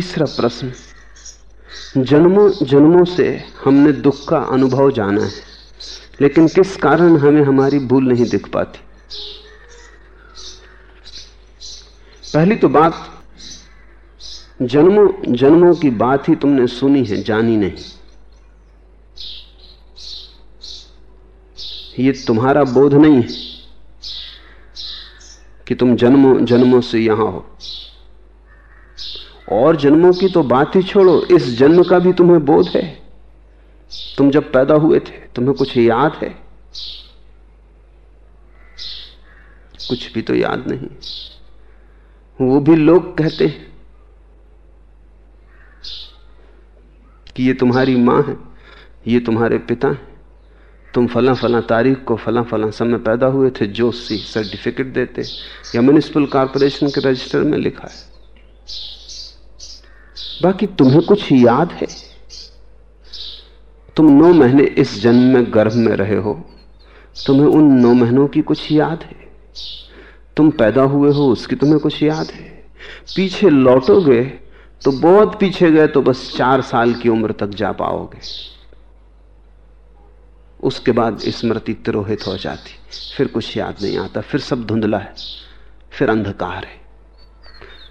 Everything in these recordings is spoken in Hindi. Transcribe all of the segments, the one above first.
तीसरा प्रश्न। जन्मों जन्मों से हमने दुख का अनुभव जाना है, लेकिन किस कारण हमें हमारी भूल नहीं दिख पाती? पहली तो बात, जन्मों जन्मों की बात ही तुमने सुनी है, जानी नहीं। ये तुम्हारा बोध नहीं है कि तुम जन्मों जन्मों से यहाँ हो। और जन्मों की तो बात ही छोड़ो, इस जन्म का भी तुम्हें बोध है। तुम जब पैदा हुए थे, तुम्हें कुछ याद है? कुछ भी तो याद नहीं। वो भी लोग कहते हैं कि ये तुम्हारी माँ है, ये तुम्हारे पिता हैं। तुम फला फला तारीख को फला फला समय पैदा हुए थे जोशी सर्टिफिकेट देते, या म्यूनिसिपल कॉरपोरेशन के रजिस्टर में लिखा है। बाकी तुम्हें कुछ याद है? तुम नौ महीने इस जन्म में गर्भ में रहे हो। तुम्हें उन नौ महीनों की कुछ याद है? तुम पैदा हुए हो, उसकी तुम्हें कुछ याद है? पीछे लौटोगे तो बहुत पीछे गए तो बस चार साल की उम्र तक जा पाओगे। उसके बाद स्मृति तिरोहित हो जाती। फिर कुछ याद नहीं आता, फिर सब धुंधला है, फिर अंधकार है।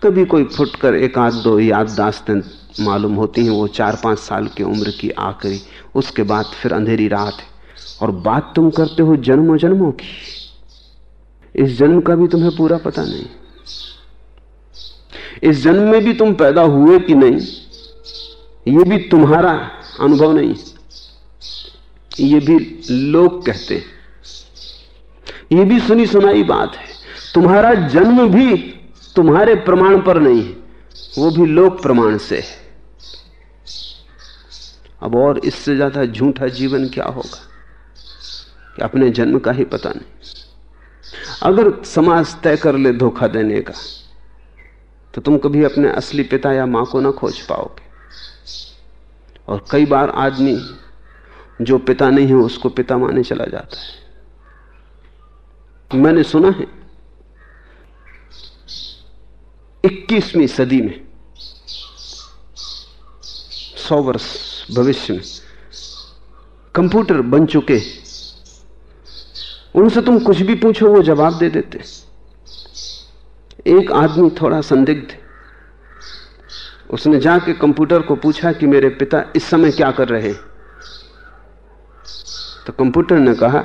कभी कोई फुटकर एक आध दो याददाश्तें मालूम होती हैं, वो चार पाँच साल की उम्र की आखिरी, उसके बाद फिर अंधेरी रात है। और बात तुम करते हो जन्मों जन्मों की। इस जन्म का भी तुम्हें पूरा पता नहीं। इस जन्म में भी तुम पैदा हुए कि नहीं, ये भी तुम्हारा अनुभव नहीं। ये भी लोग कहते ये भी सुनी सुनाई बात है। तुम्हारा जन्म भी तुम्हारे प्रमाण पर नहीं है, वो भी लोक प्रमाण से है। अब और इससे ज़्यादा झूठा जीवन क्या होगा? कि अपने जन्म का ही पता नहीं। अगर समाज तय कर ले धोखा देने का तो तुम कभी अपने असली पिता या माँ को ना खोज पाओगे। और कई बार आदमी जो पिता नहीं है, उसको पिता माने चला जाता है। मैंने सुना है 21वीं सदी में, सौ वर्ष भविष्य में, कंप्यूटर बन चुके उनसे तुम कुछ भी पूछो, वो जवाब दे देते। एक आदमी थोड़ा संदिग्ध उसने जाके कंप्यूटर को पूछा कि मेरे पिता इस समय क्या कर रहे तो कंप्यूटर ने कहा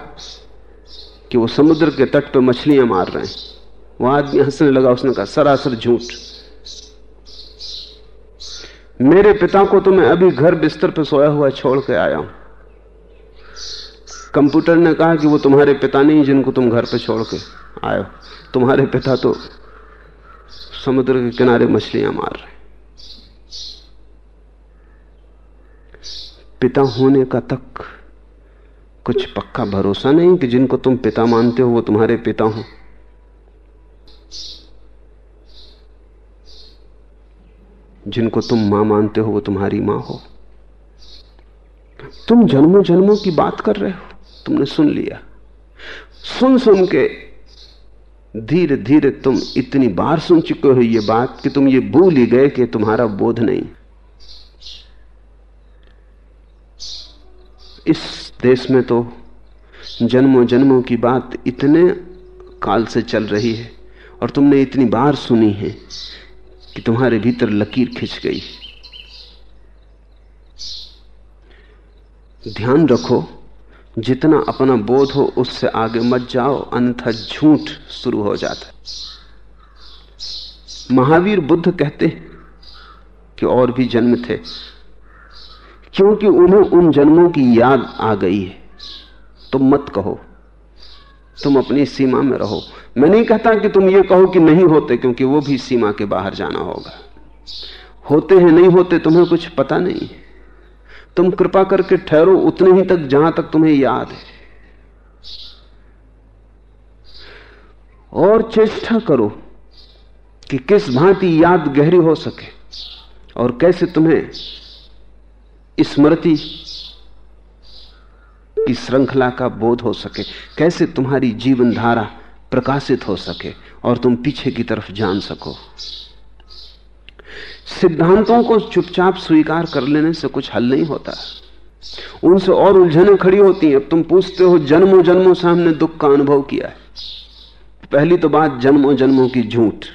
कि वो समुद्र के तट पर मछलियाँ मार रहे हैं। वो आदमी हंसने लगा, उसने कहा, सरासर झूठ। मेरे पिता को तो मैं अभी घर बिस्तर पर सोया हुआ छोड़ के आया हूँ। कंप्यूटर ने कहा कि वो तुम्हारे पिता नहीं, जिनको तुम घर पे छोड़ के आए हो। तुम्हारे पिता तो समुद्र के किनारे मछलियाँ मार रहे पिता होने का तक कुछ पक्का भरोसा नहीं कि जिनको तुम पिता मानते हो, वो तुम्हारे पिता हो। जिनको तुम माँ मानते हो, वो तुम्हारी माँ हो। तुम जन्मों जन्मों की बात कर रहे हो। तुमने सुन लिया। सुन सुन के धीरे धीरे तुम इतनी बार सुन चुके हो ये बात कि तुम ये भूल ही गए कि तुम्हारा बोध नहीं। इस देश में तो जन्मों जन्मों की बात इतने काल से चल रही है और तुमने इतनी बार सुनी है। कि तुम्हारे भीतर लकीर खिंच गई। ध्यान रखो, जितना अपना बोध हो उससे आगे मत जाओ, अन्यथा झूठ शुरू हो जाता है। महावीर बुद्ध कहते कि और भी जन्म थे, क्योंकि उन्हें उन जन्मों की याद आ गई है। तो मत कहो। तुम अपनी सीमा में रहो। मैं नहीं कहता कि तुम ये कहो कि नहीं होते, क्योंकि वो भी सीमा के बाहर जाना होगा। होते हैं, नहीं होते, तुम्हें कुछ पता नहीं तुम कृपा करके ठहरो, उतने ही तक जहाँ तक तुम्हें याद है। और चेष्टा करो कि किस भांति याद गहरी हो सके, और कैसे तुम्हें स्मृति की श्रृंखला का बोध हो सके। कैसे तुम्हारी जीवन धारा प्रकाशित हो सके और तुम पीछे की तरफ़ जान सको? सिद्धांतों को चुपचाप स्वीकार कर लेने से कुछ हल नहीं होता। उनसे और उलझने खड़ी होती हैं। अब तुम पूछते हो जन्मों जन्मों से हमने दुख का अनुभव किया है। पहली तो बात जन्मों जन्मों की झूठ।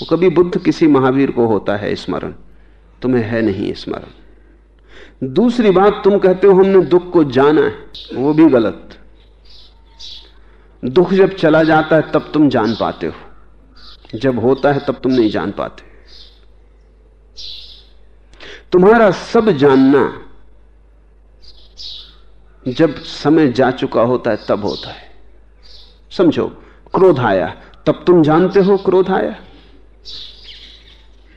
वो कभी बुद्ध किसी महावीर को होता है स्मरण। तुम्हें है नहीं स्मरण। दूसरी बात तुम कहते हो हमने दुख को जाना है, वो भी गलत। दुख जब चला जाता है, तब तुम जान पाते हो। जब होता है, तब तुम नहीं जान पाते। तुम्हारा सब जानना, जब समय जा चुका होता है, तब होता है। समझो, क्रोध आया, तब तुम जानते हो क्रोध आया।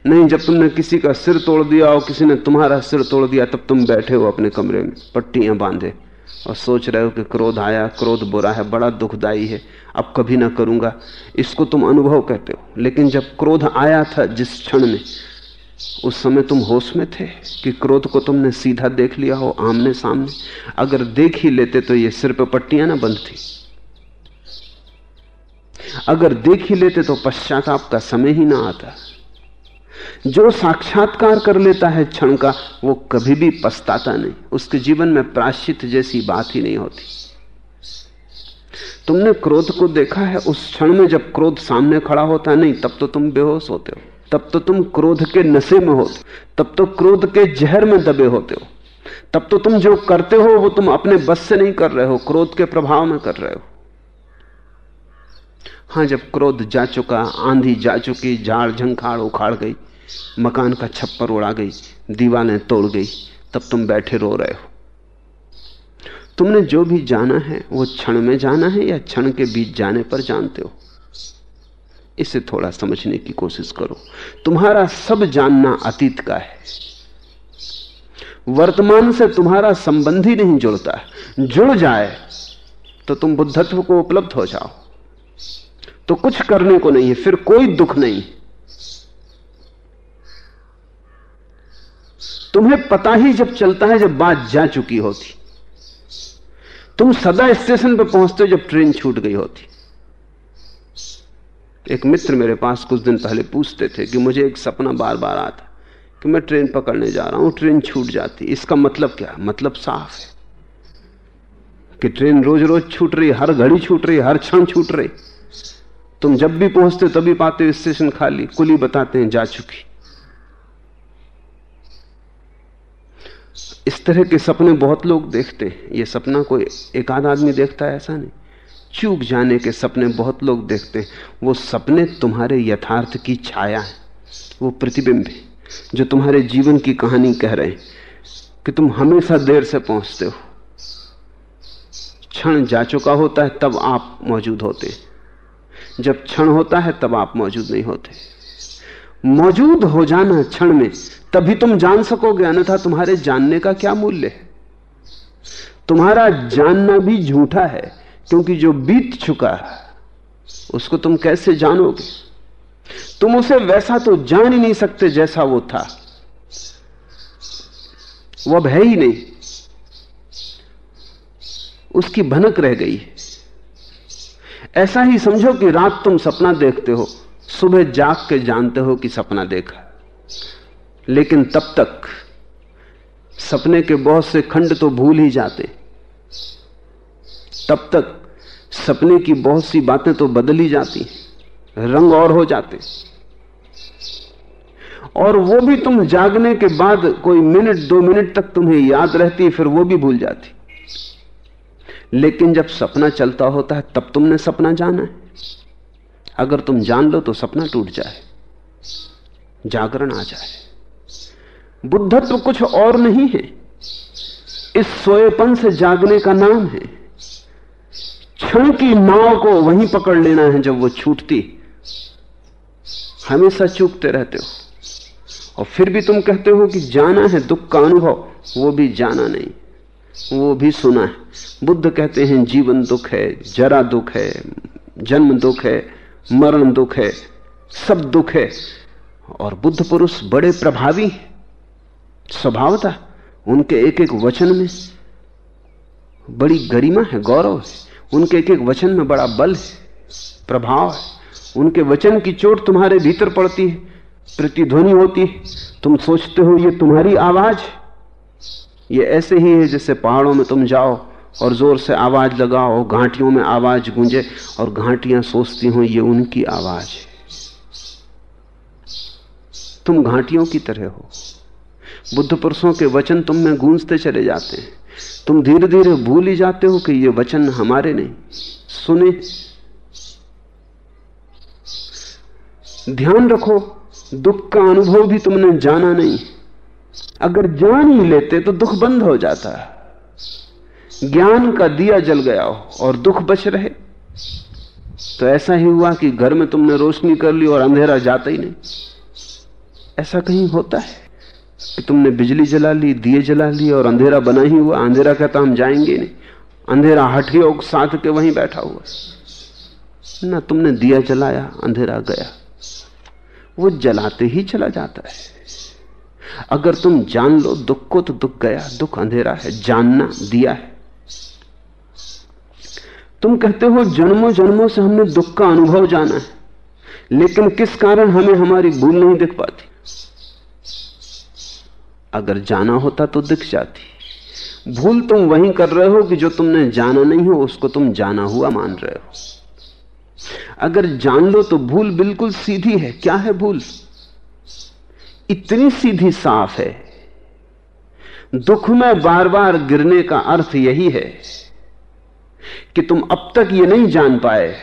नहीं, जब तुमने किसी का सिर तोड़ दिया और किसी ने तुम्हारा सिर तोड़ दिया, तब तुम बैठे हो अपने कमरे में, पट्टियाँ बांधे और सोच रहे हो कि क्रोध आया, क्रोध बुरा है, बड़ा दुखदाई है, अब कभी ना करूँगा। इसको तुम अनुभव कहते हो, लेकिन जब क्रोध आया था जिस क्षण में, उस समय तुम होश में थे कि क्रोध को तुमने सीधा देख लिया हो आमने सामने। अगर देख ही लेते तो ये सिर पर पट्टियाँ ना थी अगर देख ही लेते तो पश्चाताप का समय ही ना आता। जो साक्षात्कार कर लेता है क्षण का, वो कभी भी पछताता नहीं। उसके जीवन में प्राश्चित जैसी बात ही नहीं होती। तुमने क्रोध को देखा है? उस क्षण में जब क्रोध सामने खड़ा होता है नहीं, तब तो तुम बेहोश होते हो। तब तो तुम क्रोध के नशे में होते तब तो क्रोध के जहर में दबे होते हो। तब तो तुम जो करते हो, वो तुम अपने बस से नहीं कर रहे हो, क्रोध के प्रभाव में कर रहे हो। हाँ, जब क्रोध जा चुका, आंधी जा चुकी झाड़ झंखाड़ उखाड़ गई मकान का छप्पर उड़ा गई दीवारें तोड़ गई, तब तुम बैठे रो रहे हो। तुमने जो भी जाना है, वो क्षण में जाना है या क्षण के बीच जाने पर जानते हो? इसे थोड़ा समझने की कोशिश करो। तुम्हारा सब जानना अतीत का है। वर्तमान से तुम्हारा संबंध ही नहीं जुड़ता। जुड़ जाए तो तुम बुद्धत्व को उपलब्ध हो जाओ। तो कुछ करने को नहीं है, फिर कोई दुख नहीं। तुम्हें पता ही जब चलता है जब बात जा चुकी होती। तुम सदा स्टेशन पर पहुँचते हो जब ट्रेन छूट गई होती। एक मित्र मेरे पास कुछ दिन पहले पूछते थे कि मुझे एक सपना बार बार आता कि मैं ट्रेन पकड़ने जा रहा हूँ, ट्रेन छूट जाती। इसका मतलब क्या? है मतलब साफ़ है कि ट्रेन रोज रोज छूट रही, हर घड़ी छूट रही, हर क्षण छूट रही। तुम जब भी पहुँचते तभी पाते स्टेशन खाली, कुली बताते हैं, जा चुकी। इस तरह के सपने बहुत लोग देखते हैं। ये सपना कोई एक आध आदमी देखता है, ऐसा नहीं। चूक जाने के सपने बहुत लोग देखते हैं। वो सपने तुम्हारे यथार्थ की छाया है। वो प्रतिबिंब है, जो तुम्हारे जीवन की कहानी कह रहे हैं कि तुम हमेशा देर से पहुँचते हो। क्षण जा चुका होता है, तब आप मौजूद होते जब क्षण होता है, तब आप मौजूद नहीं होते। मौजूद हो जाना क्षण में तभी तुम जान सकोगे, अन्यथा तुम्हारे जानने का क्या मूल्य है? तुम्हारा जानना भी झूठा है, क्योंकि जो बीत चुका है, उसको तुम कैसे जानोगे? तुम उसे वैसा तो जान ही नहीं सकते जैसा वो था। वो अब है ही नहीं। उसकी भनक रह गई। ऐसा ही समझो कि रात तुम सपना देखते हो, सुबह जाग के जानते हो कि सपना देखा। लेकिन तब तक सपने के बहुत से खंड तो भूल ही जाते। तब तक सपने की बहुत सी बातें तो बदल ही जाती, रंग और हो जाते। और वो भी तुम जागने के बाद कोई मिनट, दो मिनट तक तुम्हें याद रहती, फिर वो भी भूल जाती। लेकिन जब सपना चलता होता है, तब तुमने सपना जाना है। अगर तुम जान लो तो सपना टूट जाए, जागरण आ जाए। बुद्धत्व कुछ और नहीं है। इस सोएपन से जागने का नाम है। क्षण की नाव को वहीं पकड़ लेना है जब वो छूटती। हमेशा चूकते रहते हो। और फिर भी तुम कहते हो कि जाना है, दुख का अनुभव, वो भी जाना नहीं। वो भी सुना है। बुद्ध कहते हैं, जीवन दुख है, जरा दुख है, जन्म दुख है, मरण दुख है, सब दुख है। और बुद्ध पुरुष बड़े प्रभावी स्वभावता उनके एक एक वचन में बड़ी गरिमा है, गौरव है। उनके एक एक वचन में बड़ा बल है, प्रभाव है। उनके वचन की चोट तुम्हारे भीतर पड़ती है, प्रतिध्वनि होती है। तुम सोचते हो, ये तुम्हारी आवाज़ ये ऐसे ही है जैसे पहाड़ों में तुम जाओ और ज़ोर से आवाज़ लगाओ, घाटियों में आवाज़ गूंजे और घाटियाँ सोचती हो, ये उनकी आवाज़ है। तुम घाटियों की तरह हो। बुद्ध पुरुषों के वचन तुम में गूंजते चले जाते हैं। तुम धीरे धीरे भूल ही जाते हो कि ये वचन हमारे नहीं। सुने। ध्यान रखो, दुख का अनुभव भी तुमने जाना नहीं। अगर जान ही लेते तो दुख बंद हो जाता। है ज्ञान का दिया जल गया हो और दुख बच रहे। तो ऐसा ही हुआ कि घर में तुमने रोशनी कर ली और अंधेरा जाता ही नहीं। ऐसा कहीं होता है? कि तुमने बिजली जला ली, दिए जला लिए और अंधेरा बना ही हुआ, अंधेरा कहता हम जाएँगे नहीं। अंधेरा हट ही साथ के वहीं बैठा हुआ। ना तुमने दिया जलाया, अंधेरा गया। वो जलाते ही चला जाता है। अगर तुम जान लो, दुख को तो दुख गया, दुख अंधेरा है, जानना, दिया है। तुम कहते हो, जन्मों जन्मों से हमने दुख का अनुभव जाना है। लेकिन किस कारण हमें हमारी भूल नहीं दिख पाती? अगर जाना होता तो दिख जाती। भूल तुम वही कर रहे हो कि जो तुमने जाना नहीं हो, उसको तुम जाना हुआ मान रहे हो। अगर जान लो तो भूल बिल्कुल सीधी है। क्या है भूल? इतनी सीधी साफ़ है। दुख में बार बार गिरने का अर्थ यही है कि तुम अब तक यह नहीं जान पाए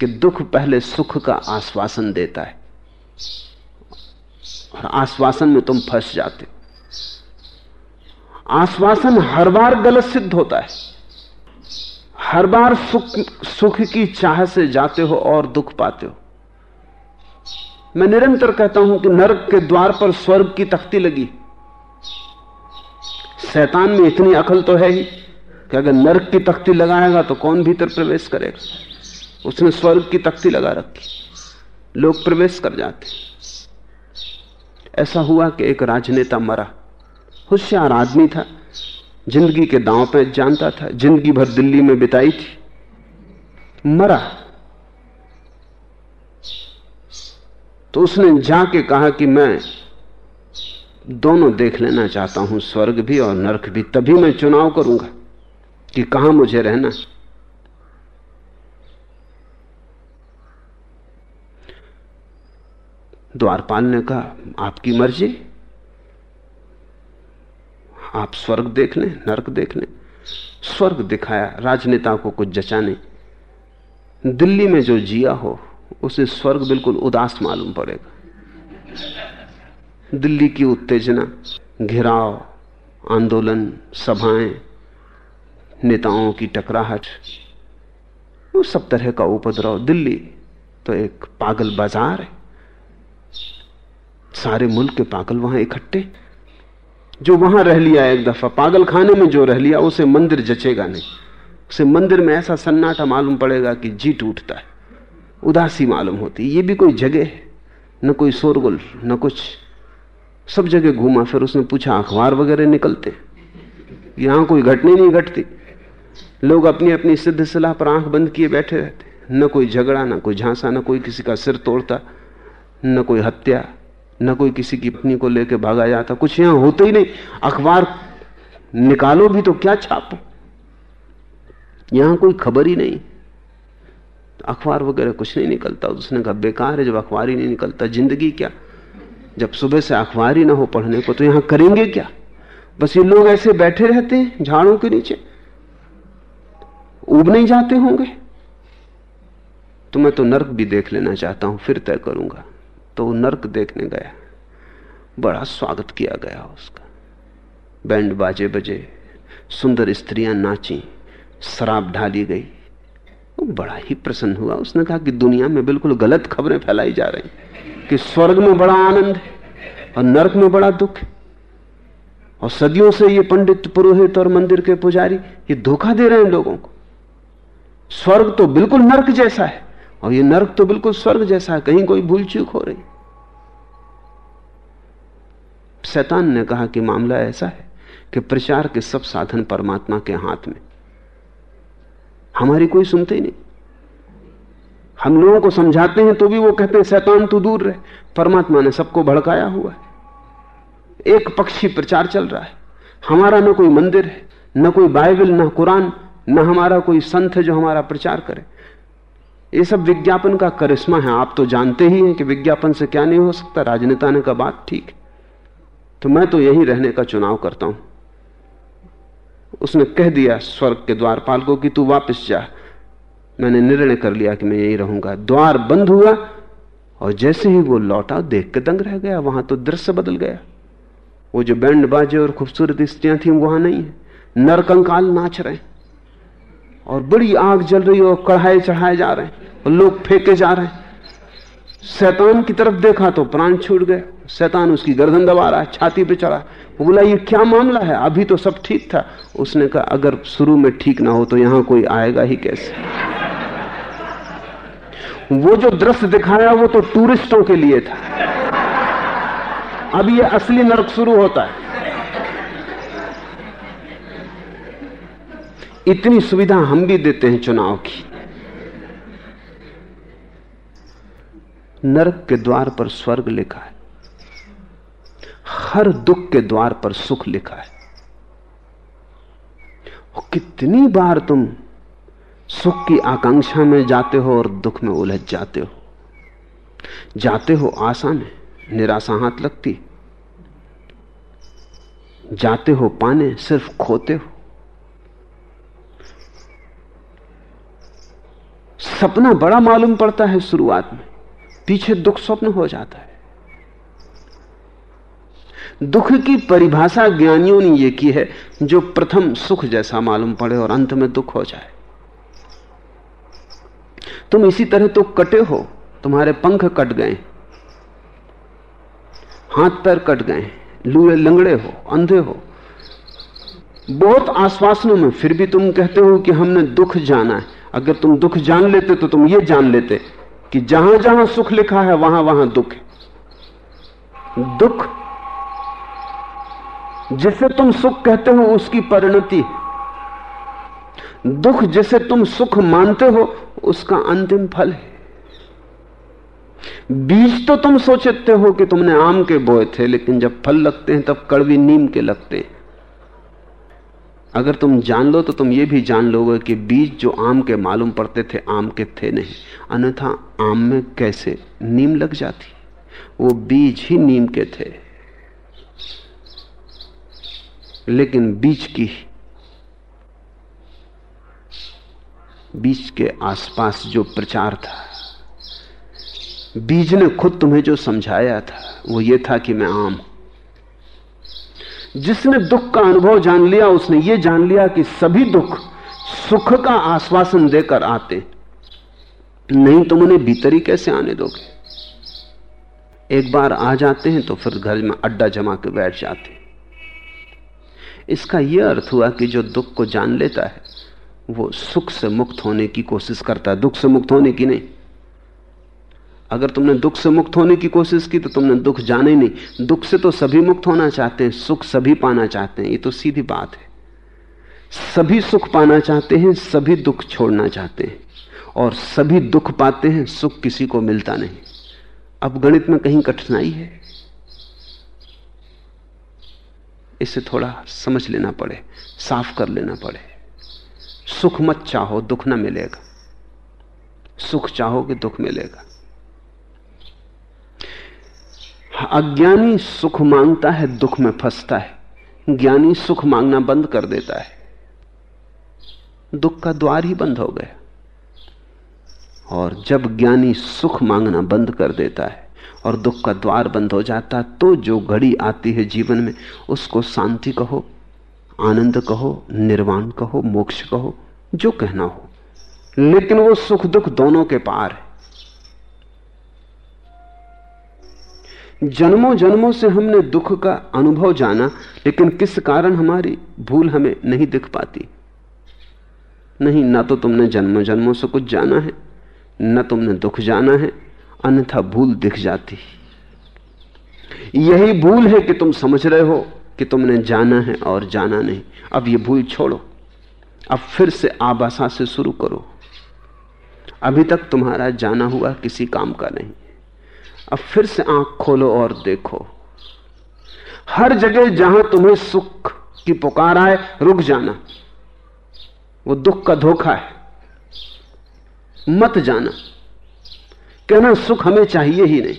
कि दुख पहले सुख का आश्वासन देता है। और आश्वासन में तुम फंस जाते हो। आश्वासन हर बार गलत सिद्ध होता है। हर बार सुख सुख की चाह से जाते हो और दुख पाते हो। मैं निरंतर कहता हूँ कि नरक के द्वार पर स्वर्ग की तख्ती लगी शैतान में इतनी अकल तो है ही कि अगर नरक की तख्ती लगाएगा तो कौन भीतर प्रवेश करेगा? उसने स्वर्ग की तख्ती लगा रखी। लोग प्रवेश कर जाते ऐसा हुआ कि एक राजनेता मरा। होशियार आदमी था। ज़िंदगी के दांव पे जानता था। ज़िंदगी भर दिल्ली में बिताई थी। मरा। तो उसने जाके कहा कि मैं दोनों देख लेना चाहता हूँ। स्वर्ग भी और नरक भी। तभी मैं चुनाव करूँगा कि कहाँ मुझे रहना द्वारपाल ने कहा, आपकी मर्ज़ी। आप स्वर्ग देख लें, नरक देख लें। स्वर्ग दिखाया, राजनेता को कुछ जचा नहीं। दिल्ली में जो जिया हो, उसे स्वर्ग बिल्कुल उदास मालूम पड़ेगा। दिल्ली की उत्तेजना, घिराव, आंदोलन, सभाएँ, नेताओं की टकराहट, वो सब तरह का उपद्रव। दिल्ली तो एक पागल बाज़ार है। सारे मुल्क के पागल वहाँ इकट्ठे। जो वहाँ रह लिया एक दफ़ा पागल खाने में जो रह लिया, उसे मंदिर जचेगा नहीं। उसे मंदिर में ऐसा सन्नाटा मालूम पड़ेगा कि जी टूटता है। उदासी मालूम होती ये भी कोई जगह है, न कोई शोरगुल, न कुछ। सब जगह घूमा, फिर उसने पूछा, अखबार वगैरह निकलते? यहाँ कोई घटने नहीं घटती। लोग अपनी अपनी सिद्ध सलाह पर आँख बंद किए बैठे रहते। न कोई झगड़ा, न कोई झांसा, न कोई किसी का सिर तोड़ता, न कोई हत्या। न कोई किसी की पत्नी को लेकर भागा जाता कुछ यहाँ होते ही नहीं। अखबार निकालो भी तो क्या छापो? यहाँ कोई खबर ही नहीं। अखबार वगैरह कुछ नहीं निकलता। उसने कहा, बेकार है, जब अखबार ही नहीं निकलता, ज़िंदगी क्या? जब सुबह से अखबार ही ना हो पढ़ने को तो यहाँ करेंगे क्या? बस ये लोग ऐसे बैठे रहते हैं, झाड़ों के नीचे। उब नहीं जाते होंगे। तो मैं तो नर्क भी देख लेना चाहता हूँ, फिर तय करूँगा। तो वो नर्क देखने गया। बड़ा स्वागत किया गया उसका। बैंड बाजे बजे सुंदर स्त्रियाँ नाची, शराब ढाली गई। वो बड़ा ही प्रसन्न हुआ। उसने कहा कि दुनिया में बिल्कुल गलत खबरें फैलाई जा रही कि स्वर्ग में बड़ा आनंद है और नरक में बड़ा दुख है। और सदियों से ये पंडित पुरोहित और मंदिर के पुजारी ये धोखा दे रहे हैं लोगों को। स्वर्ग तो बिल्कुल नरक जैसा है। और ये नरक तो बिल्कुल स्वर्ग जैसा है, कहीं कोई भूल चूक हो रही। शैतान ने कहा कि मामला ऐसा है कि प्रचार के सब साधन परमात्मा के हाथ में। हमारी कोई सुनते ही नहीं। हम लोगों को समझाते हैं तो भी वो कहते हैं, शैतान, तू दूर रहे। परमात्मा ने सबको भड़काया हुआ है। एक पक्षी प्रचार चल रहा है। हमारा न कोई मंदिर है, न कोई बाइबल, न कुरान, न हमारा कोई संत है जो हमारा प्रचार करे। ये सब विज्ञापन का करिश्मा है। आप तो जानते ही हैं कि विज्ञापन से क्या नहीं हो सकता। राजनेता ने का बात ठीक तो मैं तो यही रहने का चुनाव करता हूँ। उसने कह दिया, स्वर्ग के द्वारपाल को कि तू वापस जा। मैंने निर्णय कर लिया कि मैं यही रहूँगा। द्वार बंद हुआ और जैसे ही वो लौटा, देख के दंग रह गया। वहाँ तो दृश्य बदल गया। वो जो बैंड बाजे और खूबसूरत स्त्रियाँ थी, वहाँ नहीं है। नरकंकाल नाच रहे और बड़ी आग जल रही और कढ़ाए चढ़ाए जा रहे हैं, और लोग फेंके जा रहे हैं। शैतान की तरफ़ देखा तो प्राण छूट गए, शैतान उसकी गर्दन दबा रहा है, छाती पे चढ़ा वो बोला, ये क्या मामला है? अभी तो सब ठीक था। उसने कहा, अगर शुरू में ठीक ना हो तो यहाँ कोई आएगा ही कैसे? वो जो दृश्य दिखाया, वो तो टूरिस्टों के लिए था। अब ये असली नरक शुरू होता है। इतनी सुविधा हम भी देते हैं चुनाव की। नरक के द्वार पर स्वर्ग लिखा है। हर दुख के द्वार पर सुख लिखा है। कितनी बार तुम सुख की आकांक्षा में जाते हो और दुख में उलझ जाते हो। जाते हो आशा में निराशा हाथ लगती जाते हो पाने, सिर्फ़ खोते हो। सपना बड़ा मालूम पड़ता है शुरुआत में। पीछे दुख स्वप्न हो जाता है। दुख की परिभाषा ज्ञानियों ने यह की है, जो प्रथम सुख जैसा मालूम पड़े और अंत में दुख हो जाए। तुम इसी तरह तो कटे हो, तुम्हारे पंख कट गए, हाथ पैर कट गए, लूए लंगड़े हो, अंधे हो। बहुत आश्वासनों में फिर भी तुम कहते हो कि हमने दुख जाना है। अगर तुम दुख जान लेते तो तुम ये जान लेते कि जहाँ जहाँ सुख लिखा है, वहाँ वहाँ दुख है। दुख, जिसे तुम सुख कहते हो, उसकी परिणति दुख, जिसे तुम सुख मानते हो, उसका अंतिम फल है। बीज तो तुम सोचते हो कि तुमने आम के बोए थे, लेकिन जब फल लगते हैं, तब कड़वी नीम के लगते हैं। अगर तुम जान लो तो तुम ये भी जान लोगे कि बीज जो आम के मालूम पड़ते थे, आम के थे नहीं। अन्यथा आम में कैसे नीम लग जाती? वो बीज ही नीम के थे। लेकिन बीज की बीज के आसपास जो प्रचार था, बीज ने खुद तुम्हें जो समझाया था, वो ये था कि मैं आम हूँ। जिसने दुख का अनुभव जान लिया, उसने ये जान लिया कि सभी दुख सुख का आश्वासन देकर आते। नहीं तुम उन्हें भीतरी कैसे आने दोगे? एक बार आ जाते हैं तो फिर घर में अड्डा जमा के बैठ जाते। इसका यह अर्थ हुआ कि जो दुख को जान लेता है, वो सुख से मुक्त होने की कोशिश करता है। दुख से मुक्त होने की नहीं। अगर तुमने दुख से मुक्त होने की कोशिश की तो तुमने दुख जाने नहीं। दुख से तो सभी मुक्त होना चाहते हैं, सुख सभी पाना चाहते हैं, ये तो सीधी बात है। सभी सुख पाना चाहते हैं, सभी दुख छोड़ना चाहते हैं। और सभी दुख पाते हैं, सुख किसी को मिलता नहीं। अब गणित में कहीं कठिनाई है? इसे थोड़ा समझ लेना पड़े, साफ़ कर लेना पड़े। सुख मत चाहो, दुख ना मिलेगा। सुख चाहोगे, दुख मिलेगा। अज्ञानी सुख माँगता है, दुख में फंसता है। ज्ञानी सुख मांगना बंद कर देता है। दुख का द्वार ही बंद हो गया। और जब ज्ञानी सुख मांगना बंद कर देता है और दुख का द्वार बंद हो जाता है तो जो घड़ी आती है जीवन में, उसको शांति कहो, आनंद कहो, निर्वाण कहो, मोक्ष कहो, जो कहना हो। लेकिन वो सुख दुख दोनों के पार है। जन्मों जन्मों से हमने दुख का अनुभव जाना, लेकिन किस कारण हमारी भूल हमें नहीं दिख पाती? नहीं, ना तो तुमने जन्मों जन्मों से कुछ जाना है, न तुमने दुख जाना है, अन्यथा भूल दिख जाती। यही भूल है कि तुम समझ रहे हो कि तुमने जाना है और जाना नहीं। अब यह भूल छोड़ो। अब फिर से आबासा से शुरू करो। अभी तक तुम्हारा जाना हुआ किसी काम का नहीं। अब फिर से आँख खोलो और देखो। हर जगह जहाँ तुम्हें सुख की पुकार आए, रुक जाना। वो दुख का धोखा है। मत जाना। कहना, सुख हमें चाहिए ही नहीं।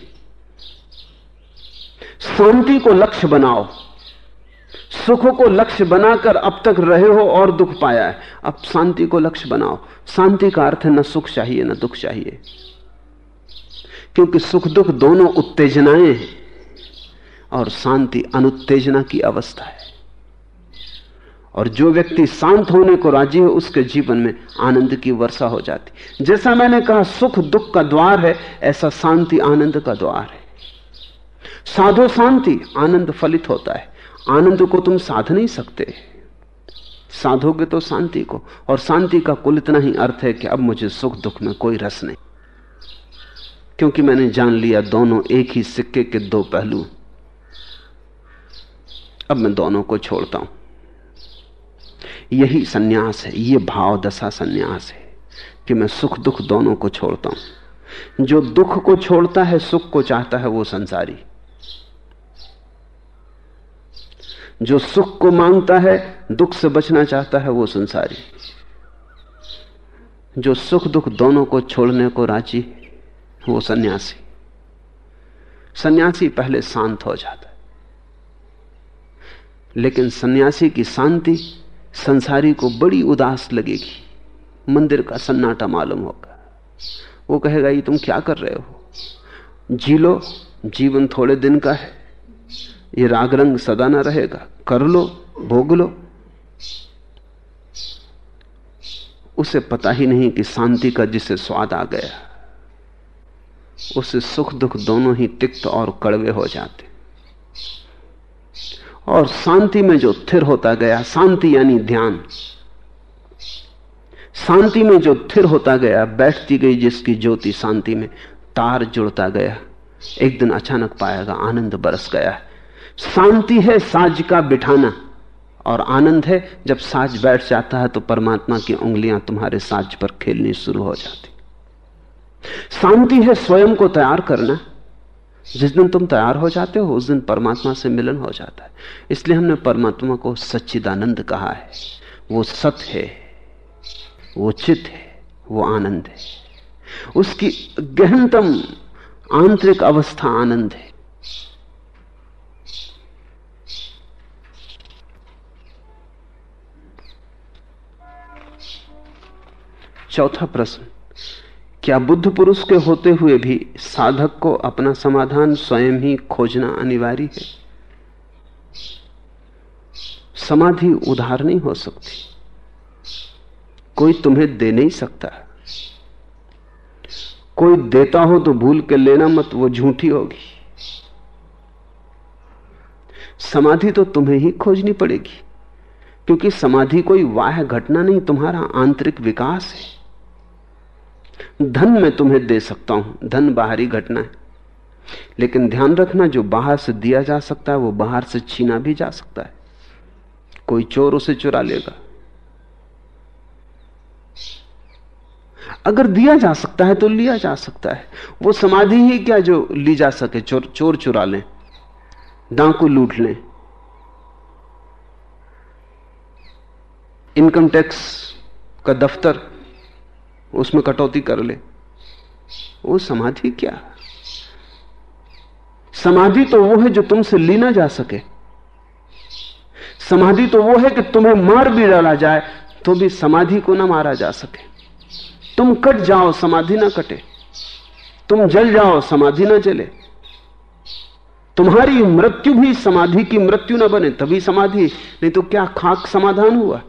शांति को लक्ष्य बनाओ। सुख को लक्ष्य बनाकर अब तक रहे हो और दुख पाया है। अब शांति को लक्ष्य बनाओ। शांति का अर्थ है, न सुख चाहिए, न दुख चाहिए। क्योंकि सुख दुख दोनों उत्तेजनाएँ हैं और शांति अनुत्तेजना की अवस्था है। और जो व्यक्ति शांत होने को राज़ी है, उसके जीवन में आनंद की वर्षा हो जाती। जैसा मैंने कहा, सुख दुख का द्वार है, ऐसा शांति आनंद का द्वार है। साधो शांति, आनंद फलित होता है। आनंद को तुम साध नहीं सकते। साधोगे तो शांति को। और शांति का कुल इतना ही अर्थ है कि अब मुझे सुख दुख में कोई रस नहीं। क्योंकि मैंने जान लिया दोनों एक ही सिक्के के दो पहलू। अब मैं दोनों को छोड़ता हूँ। यही सन्यास है, ये भाव दशा सन्यास है कि मैं सुख दुख दोनों को छोड़ता हूँ। जो दुख को छोड़ता है, सुख को चाहता है, वो संसारी। जो सुख को माँगता है, दुख से बचना चाहता है, वो संसारी। जो सुख दुख दोनों को छोड़ने को राज़ी वो सन्यासी। सन्यासी पहले शांत हो जाता है। लेकिन सन्यासी की शांति संसारी को बड़ी उदास लगेगी। मंदिर का सन्नाटा मालूम होगा। वो कहेगा, ये तुम क्या कर रहे हो? जी लो, जीवन थोड़े दिन का है। ये राग रंग सदा ना रहेगा। कर लो, भोग लो। उसे पता ही नहीं कि शांति का जिसे स्वाद आ गया। उसे सुख दुख दोनों ही तिक्त और कड़वे हो जाते। और शांति में जो थिर होता गया, शांति यानी ध्यान। शांति में जो थिर होता गया, बैठती गई जिसकी ज्योति शांति में, तार जुड़ता गया। एक दिन अचानक पाएगा, आनंद बरस गया। है शांति है साज का बिठाना, और आनंद है जब साज बैठ जाता है तो परमात्मा की उंगलियाँ तुम्हारे साज पर खेलनी शुरू हो जाती। शांति है स्वयं को तैयार करना। जिस दिन तुम तैयार हो जाते हो, उस दिन परमात्मा से मिलन हो जाता है। इसलिए हमने परमात्मा को सच्चिदानंद कहा है। वो सत है, वो चित है, वो आनंद है। उसकी गहनतम आंतरिक अवस्था आनंद है। चौथा प्रश्न। क्या बुद्ध पुरुष के होते हुए भी साधक को अपना समाधान स्वयं ही खोजना अनिवार्य है? समाधि उधार नहीं हो सकती। कोई तुम्हें दे नहीं सकता। कोई देता हो तो भूल के लेना मत, वो झूठी होगी। समाधि तो तुम्हें ही खोजनी पड़ेगी, क्योंकि समाधि कोई वाह घटना नहीं, तुम्हारा आंतरिक विकास है। धन मैं तुम्हें दे सकता हूँ। धन बाहरी घटना है। लेकिन ध्यान रखना, जो बाहर से दिया जा सकता है, वो बाहर से छीना भी जा सकता है। कोई चोर उसे चुरा लेगा। अगर दिया जा सकता है तो लिया जा सकता है। वो समाधि ही क्या जो ली जा सके, चोर चोर चुरा लें, डांकू लूट लें। इनकम टैक्स का दफ्तर उसमें कटौती कर ले। वो समाधि क्या? समाधि तो वो है जो तुमसे ली ना जा सके। समाधि तो वो है कि तुम्हें मार भी डाला जाए तो भी समाधि को ना मारा जा सके। तुम कट जाओ, समाधि ना कटे। तुम जल जाओ, समाधि ना जले। तुम्हारी मृत्यु भी समाधि की मृत्यु ना बने, तभी समाधि। नहीं तो क्या खाक समाधान हुआ?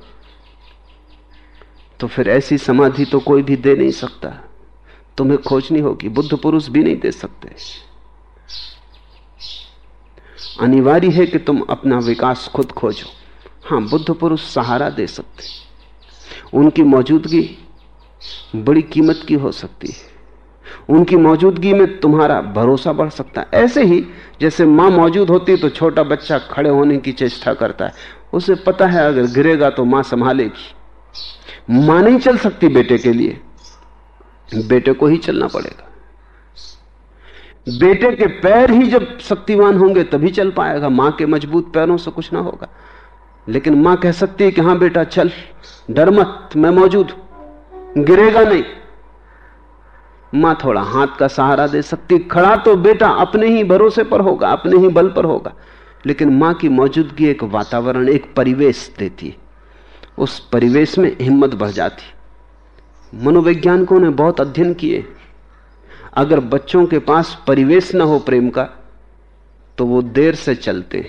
तो फिर ऐसी समाधि तो कोई भी दे नहीं सकता। तुम्हें खोजनी होगी, बुद्ध पुरुष भी नहीं दे सकते। अनिवार्य है कि तुम अपना विकास खुद खोजो। हाँ, बुद्ध पुरुष सहारा दे सकते। उनकी मौजूदगी बड़ी कीमत की हो सकती है। उनकी मौजूदगी में तुम्हारा भरोसा बढ़ सकता है। ऐसे ही जैसे माँ मौजूद होती है तो छोटा बच्चा खड़े होने की चेष्टा करता है। उसे पता है अगर गिरेगा तो माँ संभालेगी। माँ नहीं चल सकती बेटे के लिए। बेटे को ही चलना पड़ेगा। बेटे के पैर ही जब शक्तिवान होंगे तभी चल पाएगा। माँ के मज़बूत पैरों से कुछ ना होगा। लेकिन माँ कह सकती है कि हाँ बेटा, चल। डर मत, मैं मौजूद गिरेगा नहीं। माँ थोड़ा हाथ का सहारा दे सकती खड़ा तो बेटा अपने ही भरोसे पर होगा, अपने ही बल पर होगा। लेकिन माँ की मौजूदगी एक वातावरण, एक परिवेश देती है। उस परिवेश में हिम्मत बढ़ जाती। मनोवैज्ञानिकों ने बहुत अध्ययन किए। अगर बच्चों के पास परिवेश ना हो प्रेम का तो वो देर से चलते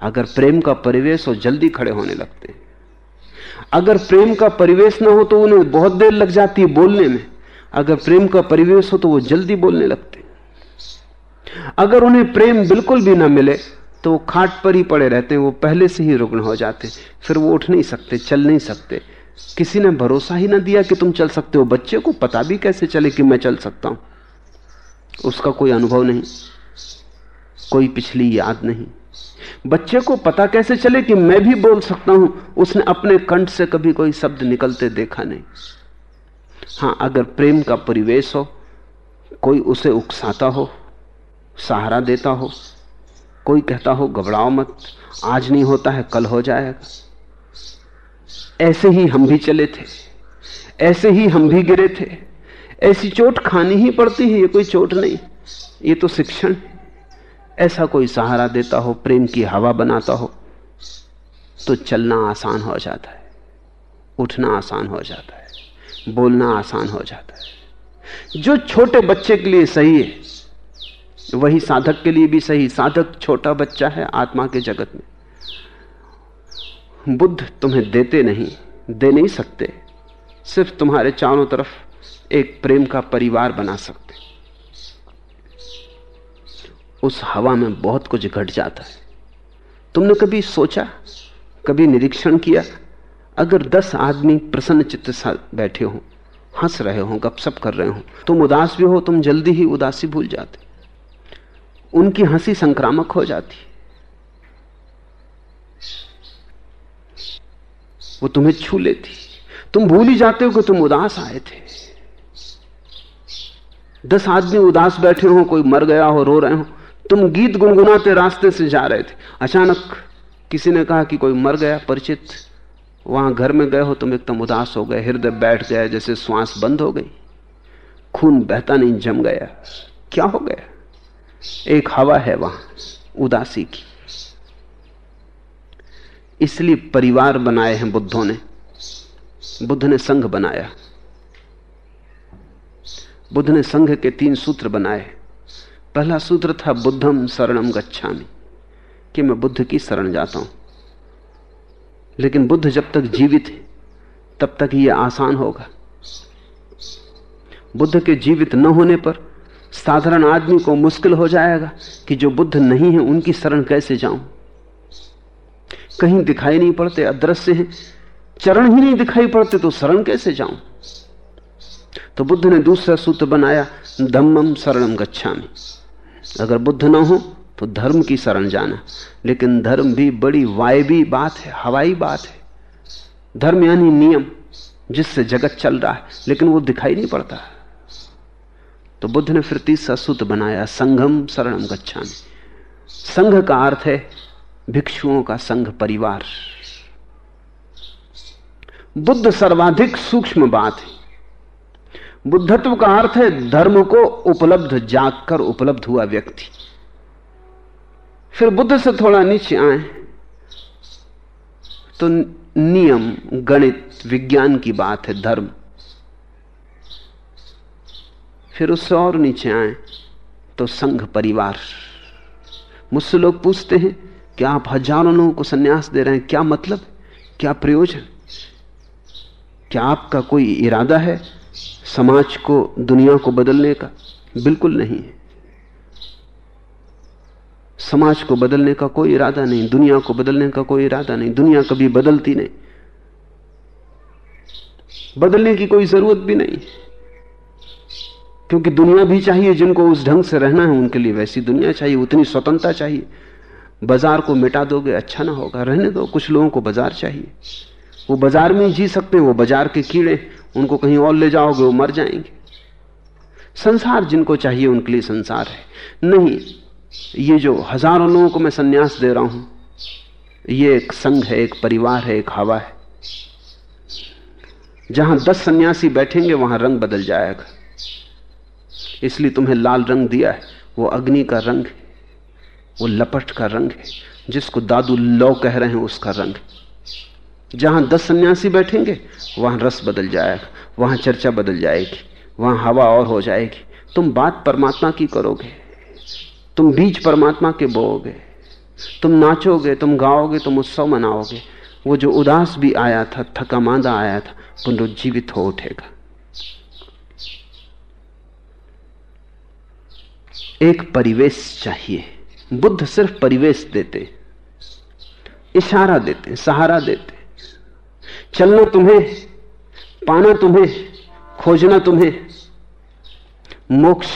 अगर प्रेम का परिवेश हो, जल्दी खड़े होने लगते अगर प्रेम का परिवेश ना हो तो उन्हें बहुत देर लग जाती है बोलने में। अगर प्रेम का परिवेश हो तो वो जल्दी बोलने लगते अगर उन्हें प्रेम बिल्कुल भी ना मिले तो वो खाट पर ही पड़े रहते हैं, वो पहले से ही रुग्ण हो जाते फिर वो उठ नहीं सकते, चल नहीं सकते। किसी ने भरोसा ही ना दिया कि तुम चल सकते हो। बच्चे को पता भी कैसे चले कि मैं चल सकता हूँ? उसका कोई अनुभव नहीं। कोई पिछली याद नहीं। बच्चे को पता कैसे चले कि मैं भी बोल सकता हूँ? उसने अपने कंठ से कभी कोई शब्द निकलते देखा नहीं। हाँ, अगर प्रेम का परिवेश हो, कोई उसे उकसाता हो, सहारा देता हो कोई कहता हो, घबराओ मत, आज नहीं होता है, कल हो जाएगा। ऐसे ही हम भी चले थे, ऐसे ही हम भी गिरे थे। ऐसी चोट खानी ही पड़ती है, ये कोई चोट नहीं, ये तो शिक्षण ऐसा कोई सहारा देता हो, प्रेम की हवा बनाता हो तो चलना आसान हो जाता है, उठना आसान हो जाता है, बोलना आसान हो जाता है। जो छोटे बच्चे के लिए सही है वही साधक के लिए भी सही। साधक छोटा बच्चा है आत्मा के जगत में। बुद्ध तुम्हें देते नहीं, दे नहीं सकते। सिर्फ़ तुम्हारे चारों तरफ़ एक प्रेम का परिवार बना सकते। उस हवा में बहुत कुछ घट जाता है। तुमने कभी सोचा, कभी निरीक्षण किया, अगर दस आदमी प्रसन्न चित्त साथ बैठे हो, हंस रहे हो गपशप कर रहे हो, तुम उदास भी हो, तुम जल्दी ही उदासी भूल जाते। उनकी हँसी संक्रामक हो जाती। वो तुम्हें छू लेती। तुम भूल ही जाते हो कि तुम उदास आए थे। दस आदमी उदास बैठे हो, कोई मर गया हो, रो रहे हो, तुम गीत गुनगुनाते रास्ते से जा रहे थे। अचानक किसी ने कहा कि कोई मर गया, परिचित, वहाँ घर में गए हो, तुम एकदम उदास हो गए, हृदय बैठ गया, जैसे श्वास बंद हो गई। खून बहता नहीं, जम गया। क्या हो गया? एक हवा है वहाँ, उदासी की। इसलिए परिवार बनाए हैं बुद्धों ने। बुद्ध ने संघ बनाया। बुद्ध ने संघ के तीन सूत्र बनाए। पहला सूत्र था, बुद्धम शरणम गच्छामि, कि मैं बुद्ध की शरण जाता हूँ। लेकिन बुद्ध जब तक जीवित है, तब तक यह आसान होगा। बुद्ध के जीवित न होने पर साधारण आदमी को मुश्किल हो जाएगा कि जो बुद्ध नहीं है, उनकी शरण कैसे जाऊँ? कहीं दिखाई नहीं पड़ते, अदृश्य हैं। चरण ही नहीं दिखाई पड़ते तो शरण कैसे जाऊँ? तो बुद्ध ने दूसरा सूत्र बनाया धम्मम शरणम गच्छामि। अगर बुद्ध ना हो तो धर्म की शरण जाना। लेकिन धर्म भी बड़ी वायवी बात है, हवाई बात है। धर्म यानी नियम, जिससे जगत चल रहा है, लेकिन वो दिखाई नहीं पड़ता। तो बुद्ध ने फिर तीसरा सूत्र बनाया, संघम शरणम गच्छामि। संघ का अर्थ है भिक्षुओं का संघ परिवार। बुद्ध सर्वाधिक सूक्ष्म बात है। बुद्धत्व का अर्थ है धर्म को उपलब्ध, जागकर उपलब्ध हुआ व्यक्ति। फिर बुद्ध से थोड़ा नीचे आए तो नियम, गणित, विज्ञान की बात है, धर्म। फिर उससे और नीचे आए। तो संघ परिवार। मुझसे लोग पूछते हैं कि आप हज़ारों लोगों को सन्यास दे रहे हैं? क्या मतलब? क्या प्रयोजन? क्या आपका कोई इरादा है समाज को, दुनिया को बदलने का? बिल्कुल नहीं है। समाज को बदलने का कोई इरादा नहीं, दुनिया को बदलने का कोई इरादा नहीं, दुनिया कभी बदलती नहीं। बदलने की कोई ज़रूरत भी नहीं। क्योंकि दुनिया भी चाहिए, जिनको उस ढंग से रहना है, उनके लिए वैसी दुनिया चाहिए, उतनी स्वतंत्रता चाहिए। बाज़ार को मिटा दोगे अच्छा ना होगा, रहने दो, कुछ लोगों को बाज़ार चाहिए। वो बाज़ार में ही जी सकते हैं, वो बाज़ार के कीड़े उनको कहीं और ले जाओगे, वो मर जाएँगे। संसार जिनको चाहिए, उनके लिए संसार है। नहीं, ये जो हज़ारों लोगों को मैं संन्यास दे रहा हूँ, ये एक संघ है, एक परिवार है, एक हवा है। जहाँ दस सन्यासी बैठेंगे, वहाँ रंग बदल जाएगा। इसलिए तुम्हें लाल रंग दिया है। वो अग्नि का रंग है। वो लपट का रंग है। जिसको दादू लौ कह रहे हैं, उसका रंग जहाँ दस सन्यासी बैठेंगे, वहाँ रस बदल जाएगा। वहाँ चर्चा बदल जाएगी। वहाँ हवा और हो जाएगी। तुम बात परमात्मा की करोगे। तुम बीज परमात्मा के बोओगे। तुम नाचोगे, तुम गाओगे, तुम उत्सव मनाओगे। वो जो उदास भी आया था थका मांदा आया था, पुनरुज्जीवित हो उठेगा। एक परिवेश चाहिए। बुद्ध सिर्फ़ परिवेश देते, इशारा देते, सहारा देते। चलना तुम्हें, पाना तुम्हें, खोजना तुम्हें। मोक्ष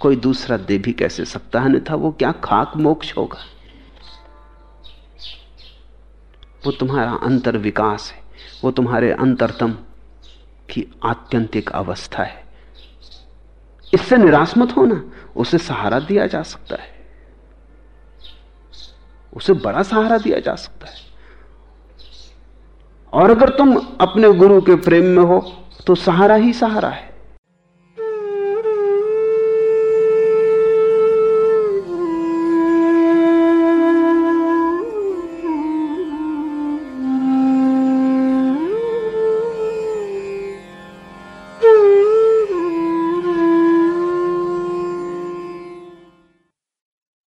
कोई दूसरा दे भी कैसे सकता है? था वो क्या खाक मोक्ष होगा? वो तुम्हारा अंतर विकास है। वो तुम्हारे अंतरतम की आत्यंतिक अवस्था है। इससे निराश मत होना। उसे सहारा दिया जा सकता है। उसे बड़ा सहारा दिया जा सकता है। और अगर तुम अपने गुरु के प्रेम में हो तो सहारा ही सहारा है।